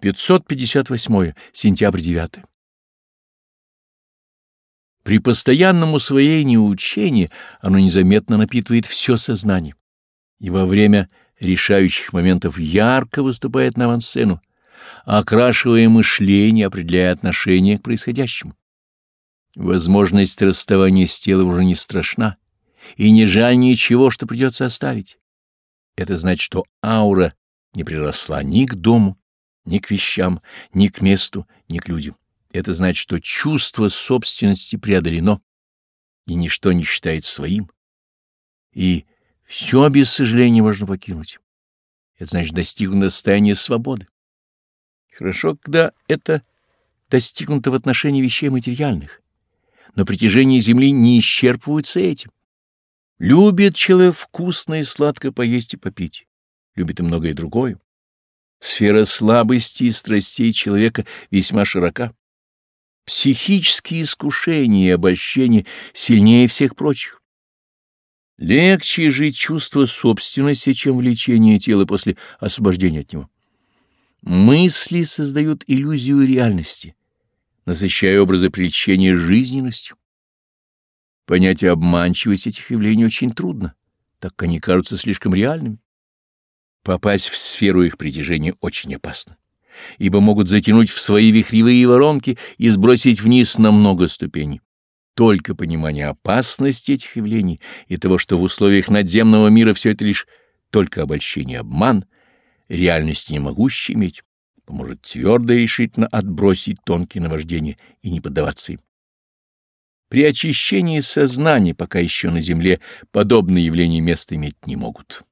558. Сентябрь 9. При постоянном усвоении учения оно незаметно напитывает все сознание, и во время решающих моментов ярко выступает на авансцену, окрашивая мышление, определяя отношение к происходящему. Возможность расставания с телом уже не страшна, и не жаль ничего, что придется оставить. Это значит, что аура не приросла ни к дому, ни к вещам, ни к месту, ни к людям. Это значит, что чувство собственности преодолено, и ничто не считается своим, и все без сожаления можно покинуть. Это значит достигнуто состояние свободы. Хорошо, когда это достигнуто в отношении вещей материальных, но притяжение Земли не исчерпывается этим. Любит человек вкусно и сладко поесть и попить, любит и многое другое. Сфера слабости и страстей человека весьма широка. Психические искушения и обольщения сильнее всех прочих. Легче жить чувство собственности, чем влечение тела после освобождения от него. Мысли создают иллюзию реальности, насыщая образы прельщения жизненностью. Понятие обманчивости этих явлений очень трудно, так как они кажутся слишком реальными. Попасть в сферу их притяжения очень опасно, ибо могут затянуть в свои вихревые воронки и сбросить вниз на много ступеней. Только понимание опасности этих явлений и того, что в условиях надземного мира все это лишь только обольщение обман, реальности не могущий иметь, поможет твердо и решительно отбросить тонкие наваждения и не поддаваться им. При очищении сознания, пока еще на земле, подобные явления места иметь не могут.